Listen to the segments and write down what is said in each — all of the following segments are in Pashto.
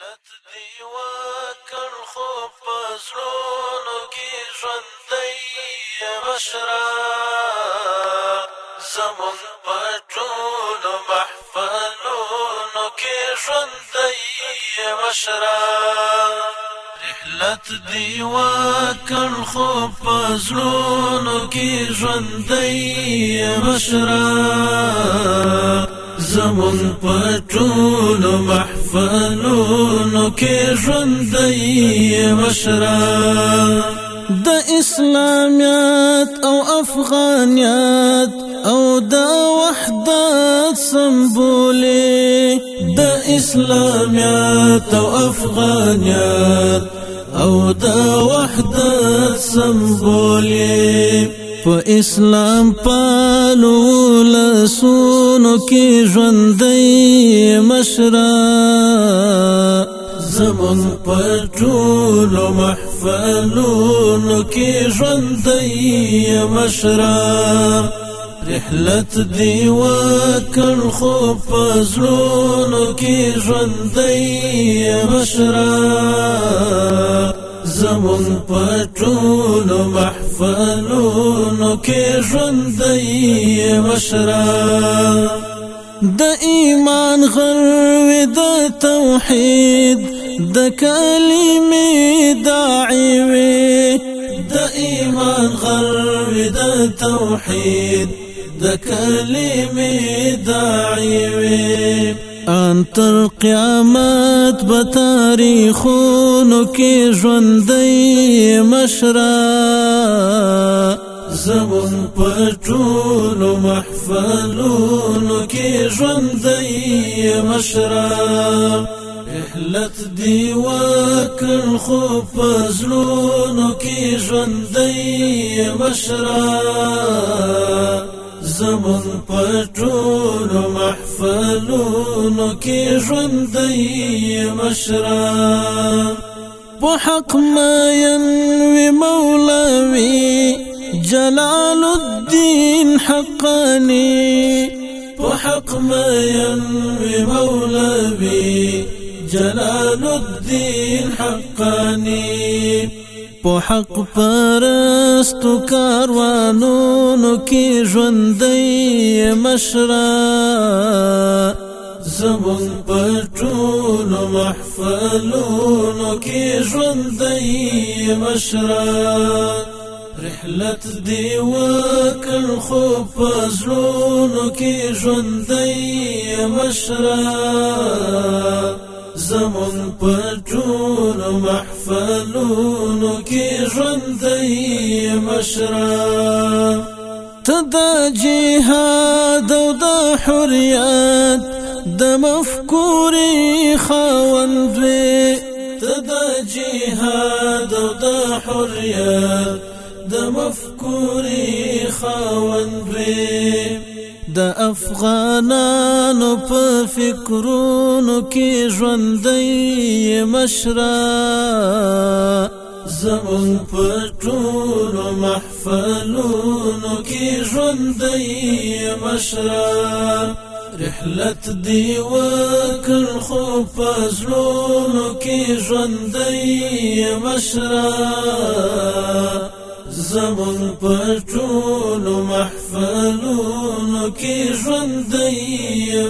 غفلت دی وکړ خو په زړونو کې ژوندی مشره زموږ په ټولو محفلونو کې ژوندی مشره رحلت دی وکړ خو په زړونو کې ژوندی مشره زموږ په ټولو محفلونو فنونو کې ژوند د اسلامیت او افغانیت او د وحدت سمبولې د اسلامیت او افغانیت او د وحدت سمبولې په اسلام پالو لسونو کې ژوندۍ مشره زمون پر ټول محفلونو کې ژوندۍ مشره رحلت دی وکړ خو پزلونو کې ژوندۍ مشره زمون پر ټول محفلونو فنونو کې ژوندۍ مشره د ایمان غرو د توحید د کلمې داعی وي د ایمان غرو د توحید د کلمې داعی وي ان تر قیامت به تاریخونو کې ژوندۍ مشره زمون په ټولو محفلونو کې ژوندۍ مشره رحلت دی وکړ خو پزلونو کې ژوندۍ مشره زمون په ټولو محفلونو کې ژوندۍ مشره په حق ما ينوي مولاوي جلال الدين حقاني په حق ما ينوي مولاوي جلال الدين حقاني په حق پرستو کاروانونو کې ژوندۍ مشره زمون پټونو محفلونو کې ژوندۍ مشره رحلت دی وکړ خو پزلونو کې ژوندۍ مشره زمون پټونو محفلونو فنونو کې ژوندۍ مشره ته د جهاد او د حریات د مفکورې خاوند وې ته د جهاد او د حریات د مفکورې خاوند وې د افغانانو په فکرونو کې ژوندۍ مشره زمون په ټول محفلونو کې ژوندۍ مشره رحلت دی وکړ خو په زړونو کې ژوندۍ مشره زمون په ټول محفلونو کې ژوند دی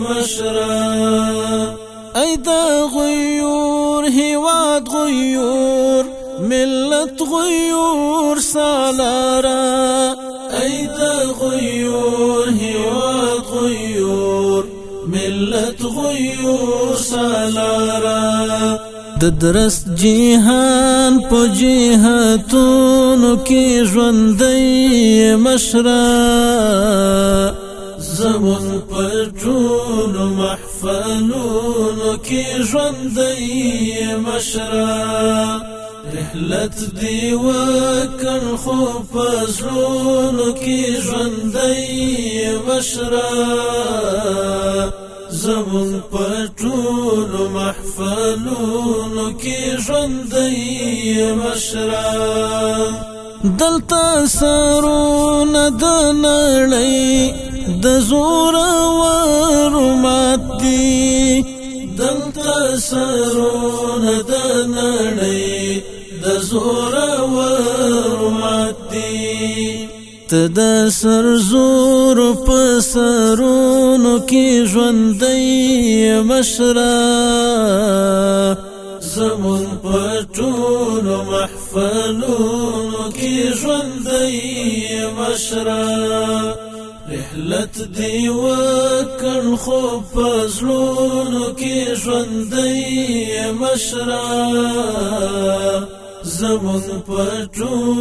مشره ايدا غيور هواد غيور ملت غيور سالارا ايدا غيور هواد غيور ملت غيور سالارا ددرس جهان په جهاتونو کې ژوندې مشره زمون په ټولو محفلونو کې ژوندۍ مشره رحلت دی وکړ خو په زړونو کې ژوندۍ مشره زمون په ټولو محفلونو کې ژوندۍ مشره دلته سرونه د نړۍ د زور ور مات دی دلته سرونه د نړۍ د زور ور مات دی تدا سر زور په سرونو کې ژوندۍ مشره زمون پټون محفلون کې ژوندۍ مشره لت دی وکړ خو پزړونو کې ژوندې مشره زمون پټون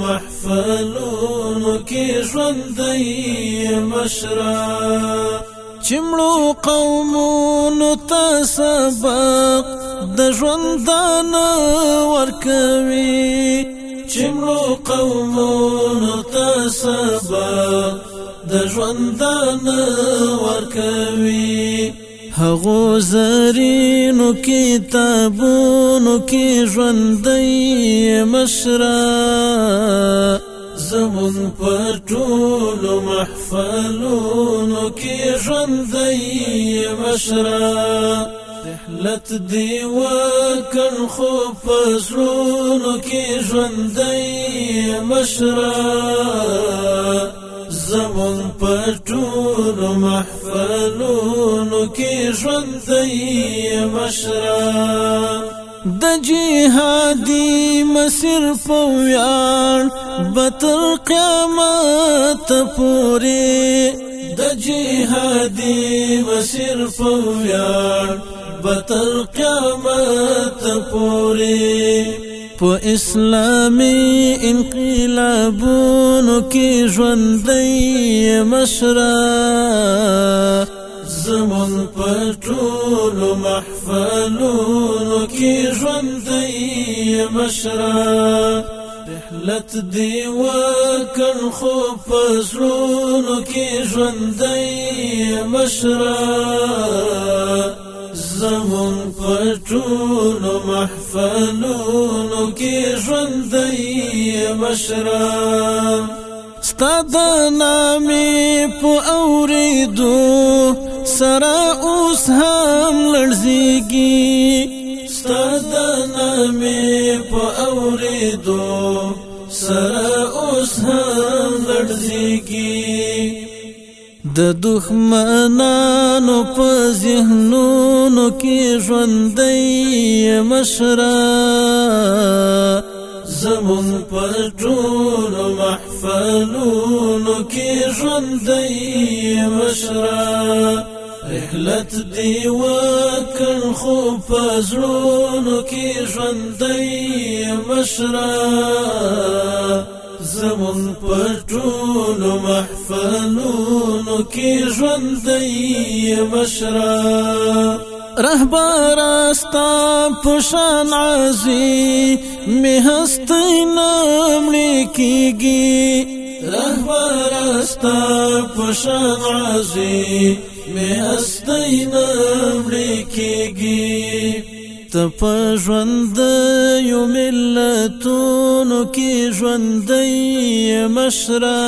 محفلون کې ژوندې مشره چمړو قومونو ته سبق د ژوندانه ورکوي چمړو قومونو ته سبق د ژوندان ورکوي هغو زرینو کتابونو کې ژوندۍ مشره زمون په ټولو محفلونو کې ژوندۍ مشره رحلت دی وکن خو په زړونو کې ژوندۍ مشره زمون په ټولو محفلونو کې ژوندی مشره د جهادي مسیر په ویان بتر قیامت پوری د جهادي مسیر په ویان بتر قیامت پوری په اسلامي انقلابونو کې ژوندۍ مشره زمون په ټولو محفلونو کې ژوندۍ مشره رحلت دی وکړ خو په زړونو کې ژوندۍ مشره زمون پټونو محفلونو کې ژوندۍ مشران ستاد نامې په اوریدو سره اوس هم لړزيږي ستاد نامې په اوریدو سره اوس هم لړزيږي د دښمنانو په ذهنونو کې ژوندۍ مشره زمون په ټول محفلونو کې ژوندۍ مشره رحلت دی وکړ خو په زړونو کې ژوندۍ مشره زمون پټولو محفلونو کې ژوندۍ مشره رهبر استا پشان عزي مهست نام لیکيږي رهبر استا پشان عزي مهست نام لیکيږي ته په ژوند یو ملتونو کې ژوندې مشره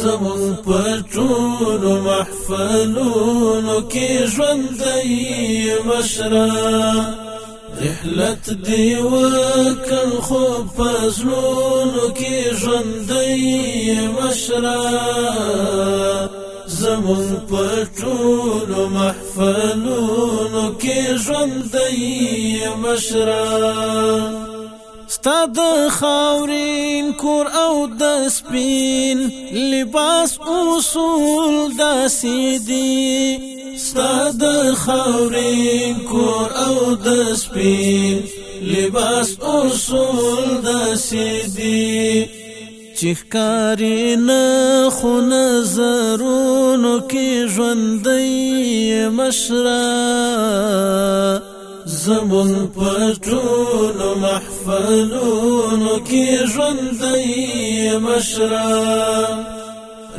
زمون پټون محفلون کې ژوندې مشره رحلت دی وکړ خو پزلون کې ژوندې مشره زمون په ټولو محفلونو کې ژوندۍ مشره ستا د خاورین کور او د سپین لباس اصول د سیدی ستا د خاورین کور او د سپین لباس اصول د سیدی چخکاری نه خو نظرونو کې ژوندۍ مشره زمون پټونو محفلونو کې ژوندۍ مشره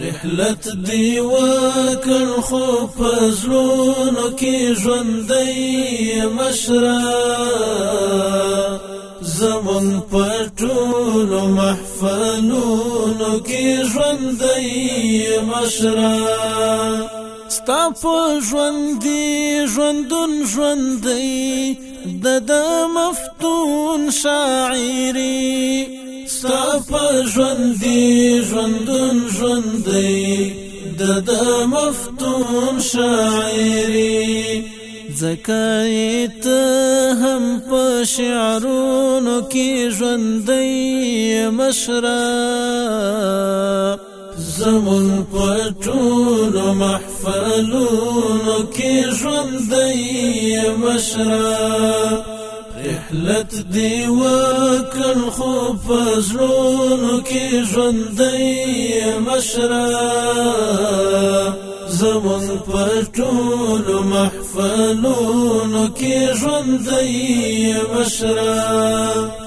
رحلت دی وکړ خو پزلونو کې ژوندۍ مشره زمون پر ټولو محفلونو کې ژوندۍ مشره ستا په ژوند دی ژوندون ژوند دی د د مفتون شاعری ستا په ژوند دی ژوندون ژوند دی د د مفتون شاعری زکایت هم په شعرونو کې ژوندۍ مشره زمون په ټولو محفلونو کې ژوندۍ مشره رحلت دی وکړ خو فزړونو کې ژوندۍ مشره زمون پر ټولو محفلونو کې ژوندۍ مشره